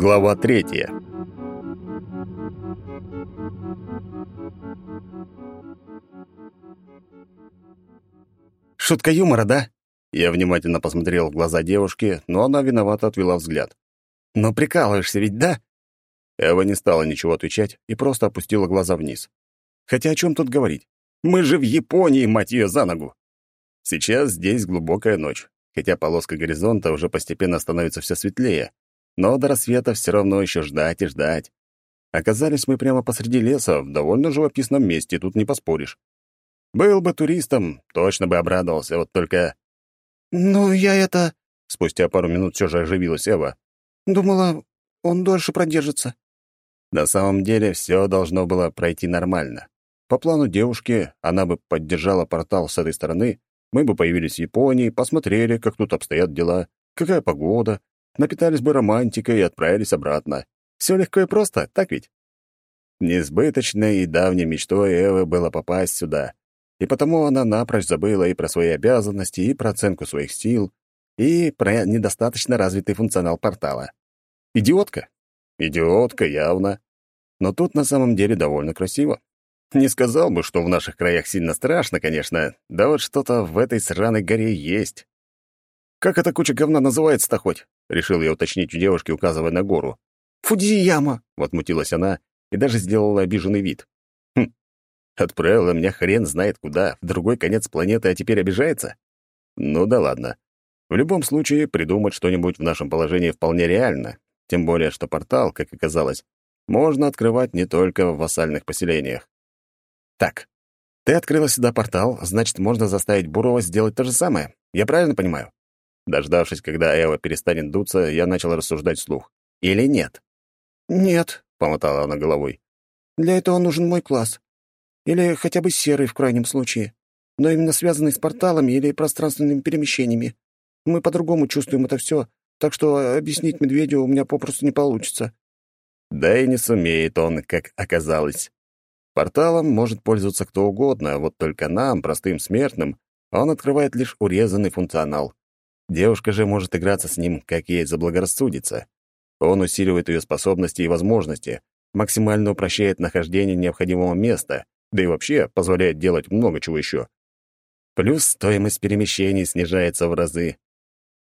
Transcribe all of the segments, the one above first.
Глава третья. Шутка юмора, да? Я внимательно посмотрел в глаза девушки, но она виновато отвела взгляд. Ну, прикалываешься ведь, да? Эва не стала ничего отвечать и просто опустила глаза вниз. Хотя о чем тут говорить? Мы же в Японии, мать ее, за ногу. Сейчас здесь глубокая ночь, хотя полоска горизонта уже постепенно становится все светлее, но до рассвета все равно еще ждать и ждать. Оказались мы прямо посреди леса, в довольно живописном месте, тут не поспоришь. Был бы туристом, точно бы обрадовался, вот только... «Ну, я это...» Спустя пару минут все же оживилась Эва. «Думала, он дольше продержится». На самом деле все должно было пройти нормально. По плану девушки, она бы поддержала портал с этой стороны, мы бы появились в Японии, посмотрели, как тут обстоят дела, какая погода, напитались бы романтикой и отправились обратно. Все легко и просто, так ведь? Несбыточной и давней мечтой Эвы было попасть сюда, и потому она напрочь забыла и про свои обязанности, и про оценку своих сил, и про недостаточно развитый функционал портала. Идиотка? Идиотка, явно. Но тут на самом деле довольно красиво. Не сказал бы, что в наших краях сильно страшно, конечно, да вот что-то в этой сраной горе есть. «Как эта куча говна называется-то хоть?» — решил я уточнить у девушки, указывая на гору. «Фудзияма!» — возмутилась она и даже сделала обиженный вид. «Хм, отправила меня хрен знает куда, в другой конец планеты, а теперь обижается? Ну да ладно. В любом случае, придумать что-нибудь в нашем положении вполне реально, тем более, что портал, как оказалось, можно открывать не только в вассальных поселениях. Так, ты открыла сюда портал, значит, можно заставить Бурова сделать то же самое. Я правильно понимаю? Дождавшись, когда Эва перестанет дуться, я начал рассуждать вслух. Или нет? «Нет», — помотала она головой. «Для этого нужен мой класс. Или хотя бы серый в крайнем случае. Но именно связанный с порталами или пространственными перемещениями. Мы по-другому чувствуем это все, так что объяснить медведю у меня попросту не получится». Да и не сумеет он, как оказалось. Порталом может пользоваться кто угодно, вот только нам, простым смертным, он открывает лишь урезанный функционал. Девушка же может играться с ним, как ей заблагорассудится. Он усиливает ее способности и возможности, максимально упрощает нахождение необходимого места, да и вообще позволяет делать много чего еще. Плюс стоимость перемещений снижается в разы.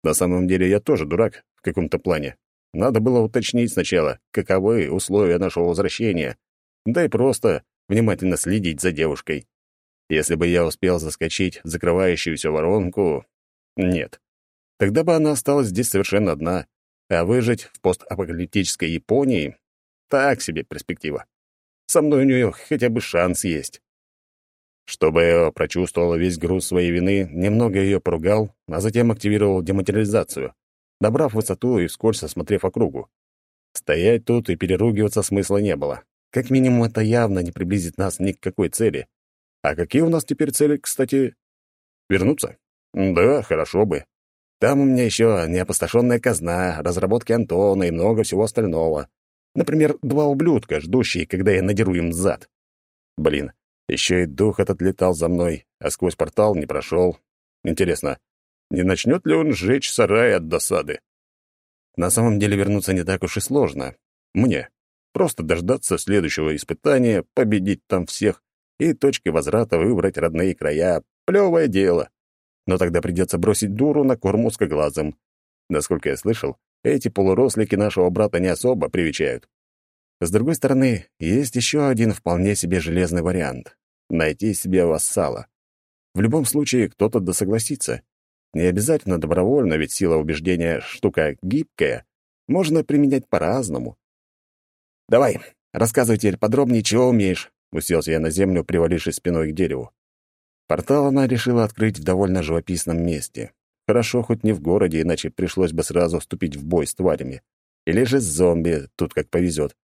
На самом деле я тоже дурак в каком-то плане. Надо было уточнить сначала, каковы условия нашего возвращения, да и просто внимательно следить за девушкой. Если бы я успел заскочить в закрывающуюся воронку... Нет. Тогда бы она осталась здесь совершенно одна, а выжить в постапокалиптической Японии — так себе перспектива. Со мной у нее хотя бы шанс есть. Чтобы я прочувствовала весь груз своей вины, немного ее поругал, а затем активировал дематериализацию, добрав высоту и вскользь осмотрев округу. Стоять тут и переругиваться смысла не было. Как минимум, это явно не приблизит нас ни к какой цели. А какие у нас теперь цели, кстати? Вернуться? Да, хорошо бы. Там у меня еще неопустошенная казна, разработки Антона и много всего остального. Например, два ублюдка, ждущие, когда я надеру им зад. Блин, еще и дух этот летал за мной, а сквозь портал не прошел. Интересно, не начнет ли он сжечь сарай от досады? На самом деле вернуться не так уж и сложно. Мне. Просто дождаться следующего испытания, победить там всех и точкой возврата выбрать родные края. Плевое дело. Но тогда придется бросить дуру на корм узкоглазым. Насколько я слышал, эти полурослики нашего брата не особо привечают. С другой стороны, есть еще один вполне себе железный вариант — найти себе вассала. В любом случае, кто-то да согласится. Не обязательно добровольно, ведь сила убеждения — штука гибкая. Можно применять по-разному. «Давай, рассказывай теперь подробнее, чего умеешь», — уселся я на землю, привалившись спиной к дереву. Портал она решила открыть в довольно живописном месте. Хорошо, хоть не в городе, иначе пришлось бы сразу вступить в бой с тварями. Или же с зомби, тут как повезет.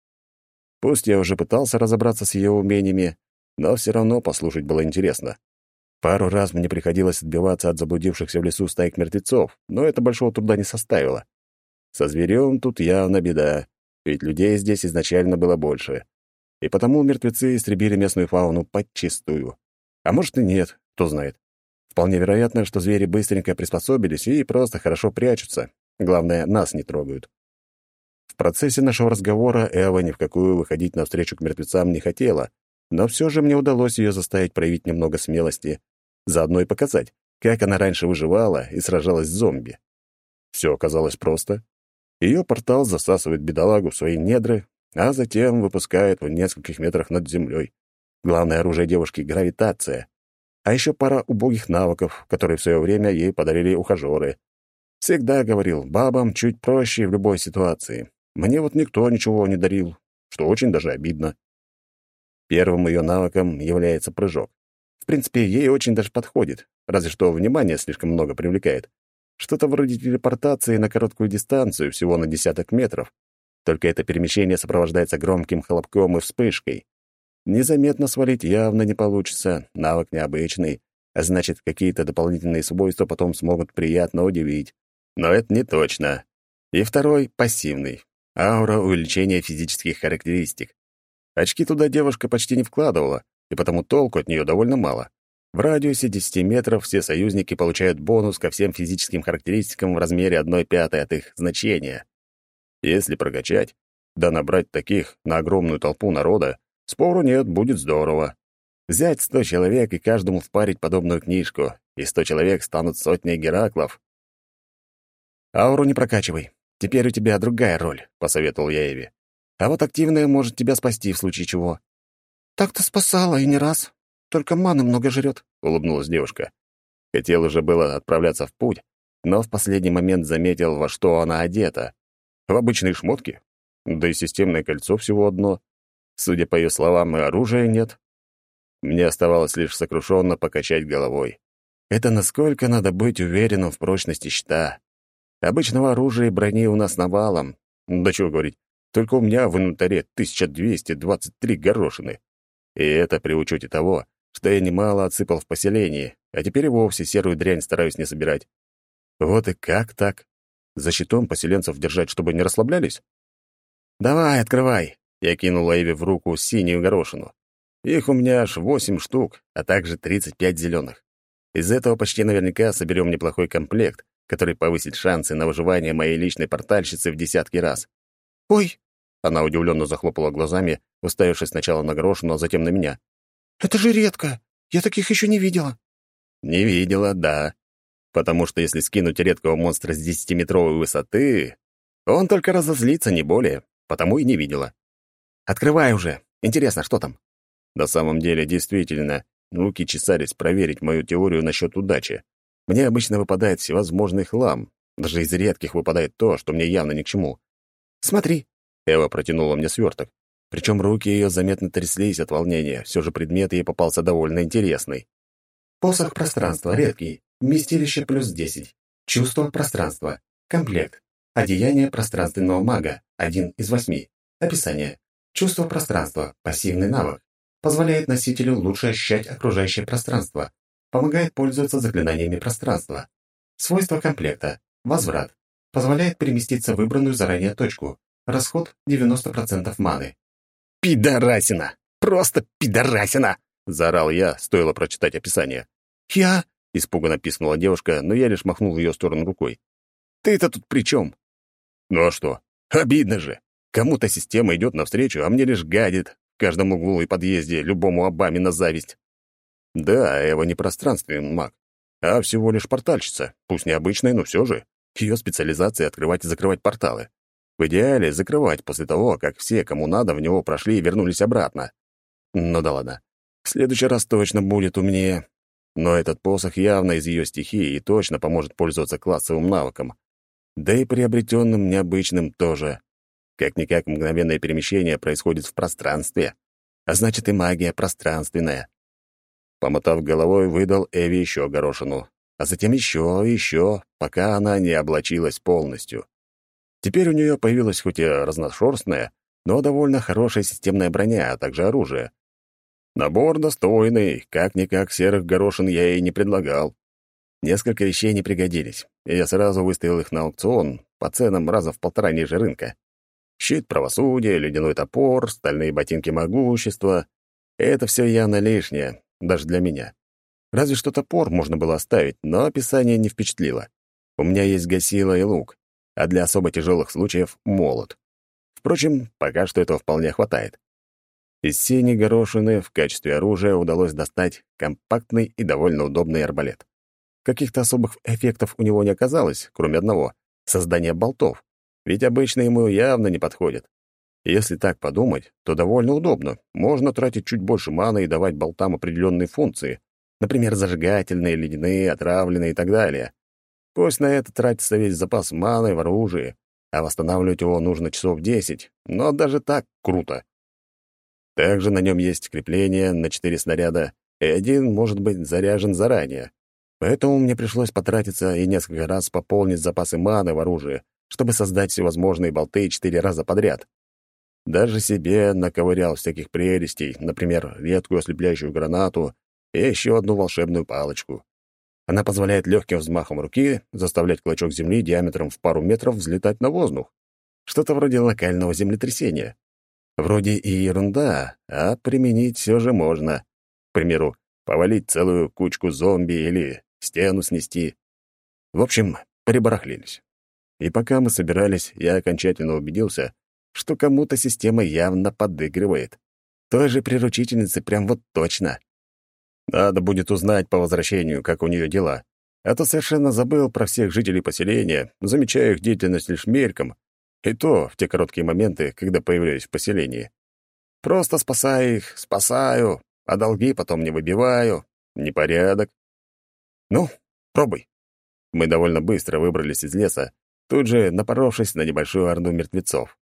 Пусть я уже пытался разобраться с ее умениями, но все равно послушать было интересно. Пару раз мне приходилось отбиваться от заблудившихся в лесу стаек мертвецов, но это большого труда не составило. Со зверем тут явно беда ведь людей здесь изначально было больше. И потому мертвецы истребили местную фауну подчистую. А может и нет, кто знает. Вполне вероятно, что звери быстренько приспособились и просто хорошо прячутся. Главное, нас не трогают. В процессе нашего разговора Эва ни в какую выходить навстречу к мертвецам не хотела, но все же мне удалось ее заставить проявить немного смелости, заодно и показать, как она раньше выживала и сражалась с зомби. Все оказалось просто. Ее портал засасывает бедолагу в свои недры, а затем выпускает в нескольких метрах над землей. Главное оружие девушки — гравитация. А еще пара убогих навыков, которые в свое время ей подарили ухажеры. Всегда говорил, бабам чуть проще в любой ситуации. Мне вот никто ничего не дарил, что очень даже обидно. Первым ее навыком является прыжок. В принципе, ей очень даже подходит, разве что внимание слишком много привлекает. Что-то вроде телепортации на короткую дистанцию, всего на десяток метров. Только это перемещение сопровождается громким хлопком и вспышкой. Незаметно свалить явно не получится, навык необычный, а значит, какие-то дополнительные свойства потом смогут приятно удивить. Но это не точно. И второй — пассивный. Аура увеличения физических характеристик. Очки туда девушка почти не вкладывала, и потому толку от нее довольно мало. В радиусе 10 метров все союзники получают бонус ко всем физическим характеристикам в размере 1 пятой от их значения. Если прокачать, да набрать таких на огромную толпу народа, спору нет, будет здорово. Взять 100 человек и каждому впарить подобную книжку, и 100 человек станут сотней Гераклов. «Ауру не прокачивай. Теперь у тебя другая роль», — посоветовал я Эви. «А вот активная может тебя спасти в случае чего». «Так-то спасала, и не раз. Только маны много жрет», — улыбнулась девушка. Хотел уже было отправляться в путь, но в последний момент заметил, во что она одета. В обычные шмотки. Да и системное кольцо всего одно. Судя по ее словам, и оружия нет. Мне оставалось лишь сокрушенно покачать головой. Это насколько надо быть уверенным в прочности щита. Обычного оружия и брони у нас навалом. Да чего говорить, только у меня в инвентаре 1223 горошины. И это при учете того, что я немало отсыпал в поселении, а теперь и вовсе серую дрянь стараюсь не собирать. Вот и как так? За щитом поселенцев держать, чтобы не расслаблялись? «Давай, открывай!» — я кинул Эйве в руку синюю горошину. Их у меня аж восемь штук, а также 35 зеленых. Из этого почти наверняка соберем неплохой комплект, который повысит шансы на выживание моей личной портальщицы в десятки раз. «Ой!» — она удивленно захлопала глазами, уставившись сначала на горошину, а затем на меня. «Это же редко! Я таких еще не видела!» «Не видела, да. Потому что если скинуть редкого монстра с десятиметровой высоты, он только разозлится, не более, потому и не видела. Открывай уже! Интересно, что там?» На самом деле, действительно, руки чесались проверить мою теорию насчет удачи. Мне обычно выпадает всевозможный хлам. Даже из редких выпадает то, что мне явно ни к чему. «Смотри!» — Эва протянула мне сверток. Причем руки ее заметно тряслись от волнения. Все же предмет ей попался довольно интересный. Посох пространства редкий. Вместилище плюс 10. Чувство пространства. Комплект. Одеяние пространственного мага. Один из восьми. Описание. Чувство пространства. Пассивный навык. Позволяет носителю лучше ощущать окружающее пространство. Помогает пользоваться заклинаниями пространства. Свойства комплекта. Возврат. Позволяет переместиться в выбранную заранее точку. Расход 90% маны. «Пидорасина! Просто пидорасина!» — заорал я, стоило прочитать описание. «Я...» — испуганно пискнула девушка, но я лишь махнул в ее сторону рукой. «Ты-то тут при чем?» «Ну а что? Обидно же. Кому-то система идет навстречу, а мне лишь гадит в каждом углу и подъезде любому Обаме на зависть. Да, Эва не пространственный маг, а всего лишь портальщица, пусть необычная, но все же. Ее специализация — открывать и закрывать порталы. В идеале закрывать после того, как все, кому надо, в него прошли и вернулись обратно. Ну да ладно. В следующий раз точно будет умнее. Но этот посох явно из ее стихии и точно поможет пользоваться классовым навыком. Да и приобретенным необычным тоже. Как-никак мгновенное перемещение происходит в пространстве. А значит, и магия пространственная. Помотав головой, выдал Эви еще горошину, а затем еще и еще, пока она не облачилась полностью. Теперь у нее появилась хоть и разношерстная, но довольно хорошая системная броня, а также оружие. Набор достойный, как-никак серых горошин я ей не предлагал. Несколько вещей не пригодились, и я сразу выставил их на аукцион по ценам раза в полтора ниже рынка. Щит правосудия, ледяной топор, стальные ботинки могущества — это все явно лишнее, даже для меня. Разве что топор можно было оставить, но описание не впечатлило. У меня есть гасила и лук. А для особо тяжелых случаев — молот. Впрочем, пока что этого вполне хватает. Из синей горошины в качестве оружия удалось достать компактный и довольно удобный арбалет. Каких-то особых эффектов у него не оказалось, кроме одного — создания болтов, ведь обычно ему явно не подходит. Если так подумать, то довольно удобно. Можно тратить чуть больше маны и давать болтам определенные функции, например, зажигательные, ледяные, отравленные и так далее. Пусть на это тратится весь запас маны в оружии, а восстанавливать его нужно часов десять, но даже так круто. Также на нем есть крепление на четыре снаряда, и один может быть заряжен заранее. Поэтому мне пришлось потратиться и несколько раз пополнить запасы маны в оружии, чтобы создать всевозможные болты четыре раза подряд. Даже себе наковырял всяких прелестей, например, редкую ослепляющую гранату и еще одну волшебную палочку. Она позволяет легким взмахом руки заставлять клочок земли диаметром в пару метров взлетать на воздух. Что-то вроде локального землетрясения. Вроде и ерунда, а применить все же можно. К примеру, повалить целую кучку зомби или стену снести. В общем, прибарахлились. И пока мы собирались, я окончательно убедился, что кому-то система явно подыгрывает. Той же приручительнице прям вот точно. Надо будет узнать по возвращению, как у нее дела. А то совершенно забыл про всех жителей поселения, замечая их деятельность лишь мельком, и то в те короткие моменты, когда появляюсь в поселении. Просто спасаю их, спасаю, а долги потом не выбиваю. Непорядок. Ну, пробуй. Мы довольно быстро выбрались из леса, тут же напоровшись на небольшую орду мертвецов.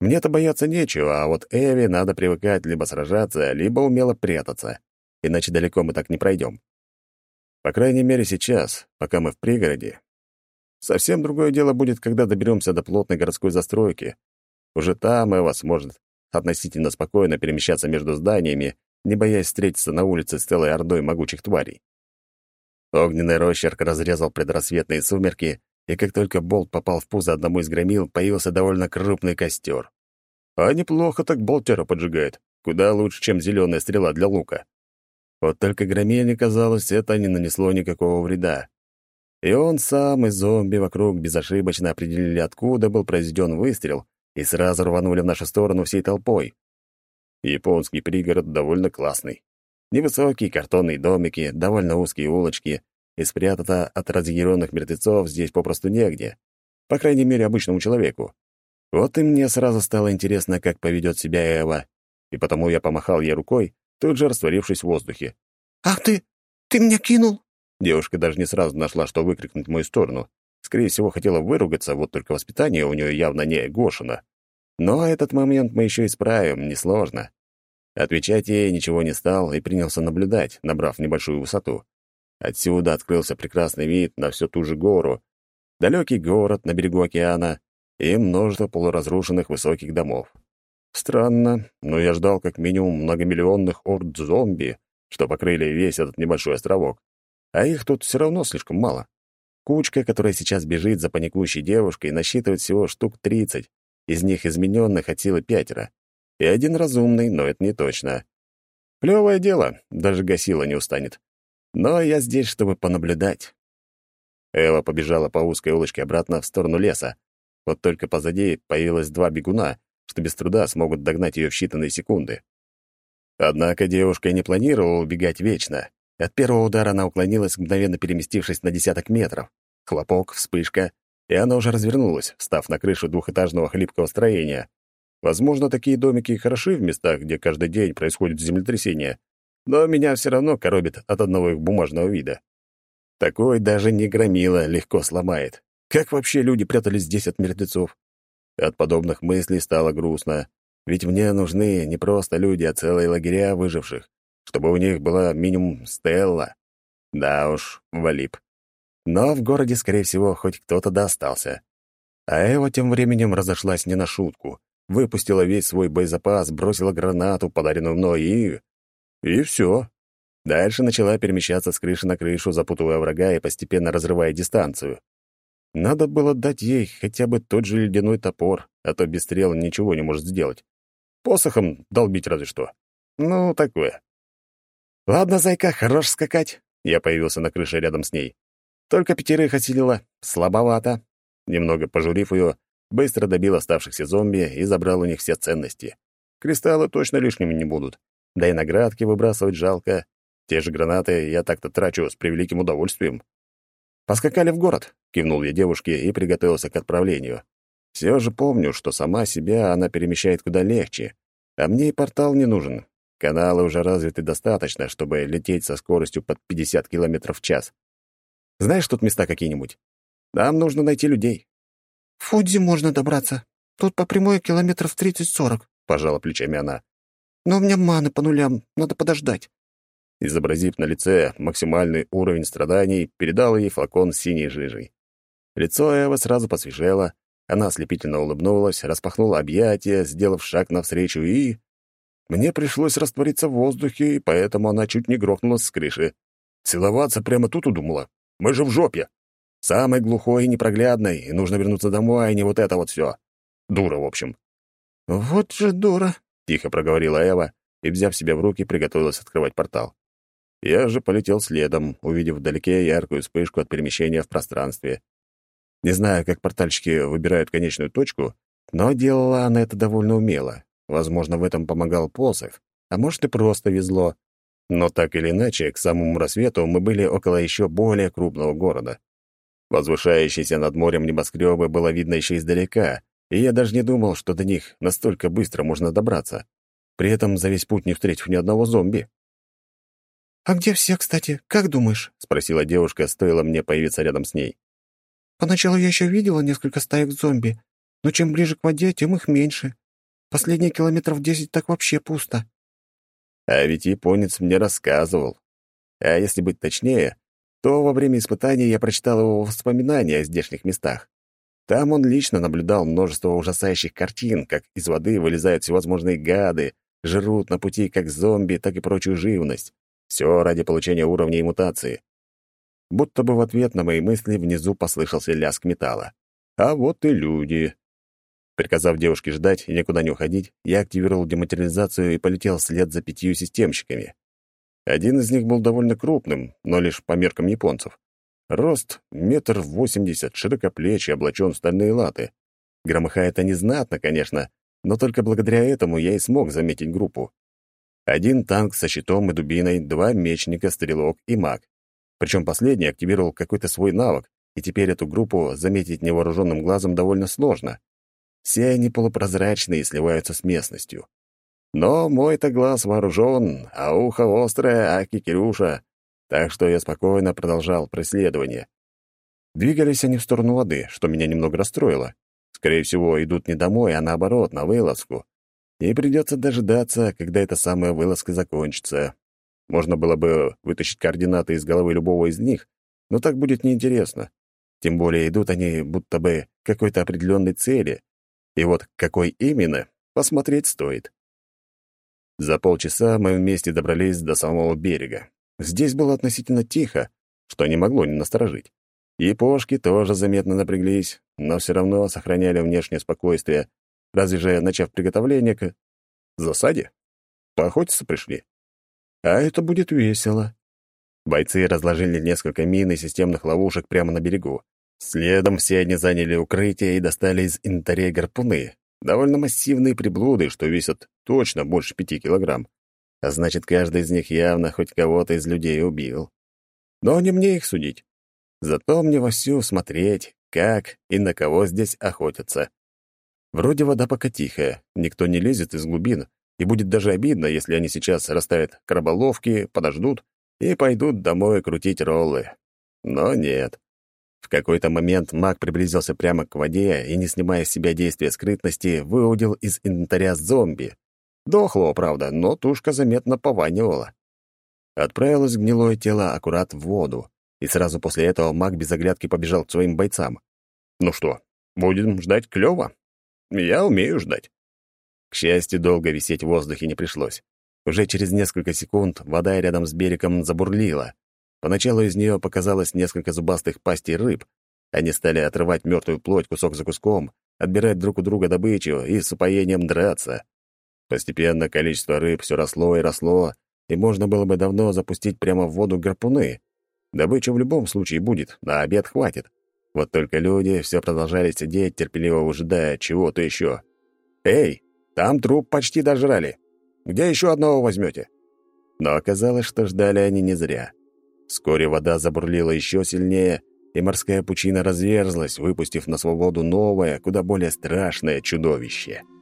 Мне-то бояться нечего, а вот Эви надо привыкать либо сражаться, либо умело прятаться, иначе далеко мы так не пройдем. По крайней мере, сейчас, пока мы в пригороде. Совсем другое дело будет, когда доберемся до плотной городской застройки. Уже там Эва сможет относительно спокойно перемещаться между зданиями, не боясь встретиться на улице с целой ордой могучих тварей. Огненный рощерк разрезал предрассветные сумерки, и как только болт попал в пузо одному из громил, появился довольно крупный костер. А неплохо так болтера поджигает, куда лучше, чем зеленая стрела для лука. Вот только громиле, казалось, это не нанесло никакого вреда. И он сам и зомби вокруг безошибочно определили, откуда был произведен выстрел, и сразу рванули в нашу сторону всей толпой. Японский пригород довольно классный. Невысокие картонные домики, довольно узкие улочки, и спрятаться от разъяренных мертвецов здесь попросту негде. По крайней мере, обычному человеку. Вот и мне сразу стало интересно, как поведет себя Эва, и потому я помахал ей рукой, тут же растворившись в воздухе. «Ах ты! Ты меня кинул!» Девушка даже не сразу нашла, что выкрикнуть в мою сторону. Скорее всего, хотела выругаться, вот только воспитание у нее явно не Гошина. Но этот момент мы еще исправим, несложно. Отвечать ей ничего не стал и принялся наблюдать, набрав небольшую высоту. Отсюда открылся прекрасный вид на всю ту же гору, далекий город на берегу океана и множество полуразрушенных высоких домов. Странно, но я ждал как минимум многомиллионных орд зомби, что покрыли весь этот небольшой островок. А их тут все равно слишком мало. Кучка, которая сейчас бежит за паникующей девушкой, насчитывает всего штук тридцать, из них измененных от силы пятеро. И один разумный, но это не точно. Плевое дело, даже гасила не устанет. Но я здесь, чтобы понаблюдать. Эва побежала по узкой улочке обратно в сторону леса. Вот только позади появилось два бегуна, что без труда смогут догнать ее в считанные секунды. Однако девушка не планировала убегать вечно. От первого удара она уклонилась, мгновенно переместившись на десяток метров. Хлопок, вспышка, и она уже развернулась, встав на крышу двухэтажного хлипкого строения. Возможно, такие домики хороши в местах, где каждый день происходит землетрясение, но меня все равно коробит от одного их бумажного вида. Такой даже не громила легко сломает. Как вообще люди прятались здесь от мертвецов? От подобных мыслей стало грустно, ведь мне нужны не просто люди, а целые лагеря выживших, чтобы у них была минимум стелла. Да уж, валип. Но в городе, скорее всего, хоть кто-то достался. А Эва тем временем разошлась не на шутку. Выпустила весь свой боезапас, бросила гранату, подаренную мной, и... И все. Дальше начала перемещаться с крыши на крышу, запутывая врага и постепенно разрывая дистанцию. Надо было дать ей хотя бы тот же ледяной топор, а то без стрел ничего не может сделать. Посохом долбить разве что. Ну, такое. «Ладно, зайка, хорош скакать». Я появился на крыше рядом с ней. «Только пятерых осилила. Слабовато. Немного пожурив ее, быстро добил оставшихся зомби и забрал у них все ценности. Кристаллы точно лишними не будут. Да и наградки выбрасывать жалко. Те же гранаты я так-то трачу с превеликим удовольствием. «Поскакали в город», — кивнул я девушке и приготовился к отправлению. Все же помню, что сама себя она перемещает куда легче, а мне и портал не нужен. Каналы уже развиты достаточно, чтобы лететь со скоростью под 50 км в час. Знаешь тут места какие-нибудь? Нам нужно найти людей. В Фудзи можно добраться. Тут по прямой километров 30-40, — пожала плечами она. Но у меня маны по нулям, надо подождать. Изобразив на лице максимальный уровень страданий, передал ей флакон с синей жижей. Лицо Эвы сразу посвежело, она ослепительно улыбнулась, распахнула объятия, сделав шаг навстречу, и... Мне пришлось раствориться в воздухе, и поэтому она чуть не грохнулась с крыши. Целоваться прямо тут удумала. Мы же в жопе. Самой глухой и непроглядной, и нужно вернуться домой, а не вот это вот все. Дура, в общем. «Вот же дура», — тихо проговорила Эва и, взяв себя в руки, приготовилась открывать портал. Я же полетел следом, увидев вдалеке яркую вспышку от перемещения в пространстве. Не знаю, как портальщики выбирают конечную точку, но делала она это довольно умело. Возможно, в этом помогал посох, а может и просто везло. Но так или иначе, к самому рассвету мы были около еще более крупного города. Возвышающиеся над морем небоскребы было видно еще издалека, и я даже не думал, что до них настолько быстро можно добраться. При этом за весь путь не встретив ни одного зомби. «А где все, кстати? Как думаешь?» — спросила девушка, стоило мне появиться рядом с ней. Поначалу я еще видела несколько стаек зомби, но чем ближе к воде, тем их меньше. Последние километров десять так вообще пусто. А ведь японец мне рассказывал. А если быть точнее, то во время испытания я прочитал его воспоминания о здешних местах. Там он лично наблюдал множество ужасающих картин, как из воды вылезают всевозможные гады, жрут на пути как зомби, так и прочую живность. Все ради получения уровня и мутации будто бы в ответ на мои мысли внизу послышался лязг металла. А вот и люди. Приказав девушке ждать и никуда не уходить, я активировал дематериализацию и полетел вслед за пятью системщиками. Один из них был довольно крупным, но лишь по меркам японцев. Рост — метр восемьдесят, широкоплечий, облачен в стальные латы. Громыхает они знатно, конечно, но только благодаря этому я и смог заметить группу. Один танк со щитом и дубиной, два мечника, стрелок и маг. Причем последний активировал какой-то свой навык, и теперь эту группу заметить невооруженным глазом довольно сложно. Все они полупрозрачные и сливаются с местностью. Но мой-то глаз вооружен, а ухо острое, а кикерюша. Так что я спокойно продолжал преследование. Двигались они в сторону воды, что меня немного расстроило. Скорее всего, идут не домой, а наоборот, на вылазку. И придется дожидаться, когда эта самая вылазка закончится. Можно было бы вытащить координаты из головы любого из них, но так будет неинтересно. Тем более идут они будто бы к какой-то определенной цели. И вот какой именно, посмотреть стоит. За полчаса мы вместе добрались до самого берега. Здесь было относительно тихо, что не могло не насторожить. И пошки тоже заметно напряглись, но все равно сохраняли внешнее спокойствие, разве же начав приготовление к засаде. Поохотиться пришли. А это будет весело. Бойцы разложили несколько мин и системных ловушек прямо на берегу. Следом все они заняли укрытие и достали из инвентаря гарпуны. Довольно массивные приблуды, что весят точно больше пяти килограмм. А значит, каждый из них явно хоть кого-то из людей убил. Но не мне их судить. Зато мне вовсю смотреть, как и на кого здесь охотятся. Вроде вода пока тихая, никто не лезет из глубин, и будет даже обидно, если они сейчас расставят краболовки, подождут и пойдут домой крутить роллы. Но нет. В какой-то момент маг приблизился прямо к воде и, не снимая с себя действия скрытности, выудил из инвентаря зомби. Дохлого, правда, но тушка заметно пованивала. Отправилось гнилое тело аккурат в воду, и сразу после этого маг без оглядки побежал к своим бойцам. Ну что, будем ждать клёво? Я умею ждать. К счастью, долго висеть в воздухе не пришлось. Уже через несколько секунд вода рядом с берегом забурлила. Поначалу из нее показалось несколько зубастых пастей рыб. Они стали отрывать мертвую плоть кусок за куском, отбирать друг у друга добычу и с упоением драться. Постепенно количество рыб все росло и росло, и можно было бы давно запустить прямо в воду гарпуны. Добыча в любом случае будет, на обед хватит. Вот только люди все продолжали сидеть, терпеливо ожидая чего-то еще. «Эй, там труп почти дожрали. Где еще одного возьмете?» Но оказалось, что ждали они не зря. Вскоре вода забурлила еще сильнее, и морская пучина разверзлась, выпустив на свободу новое, куда более страшное чудовище —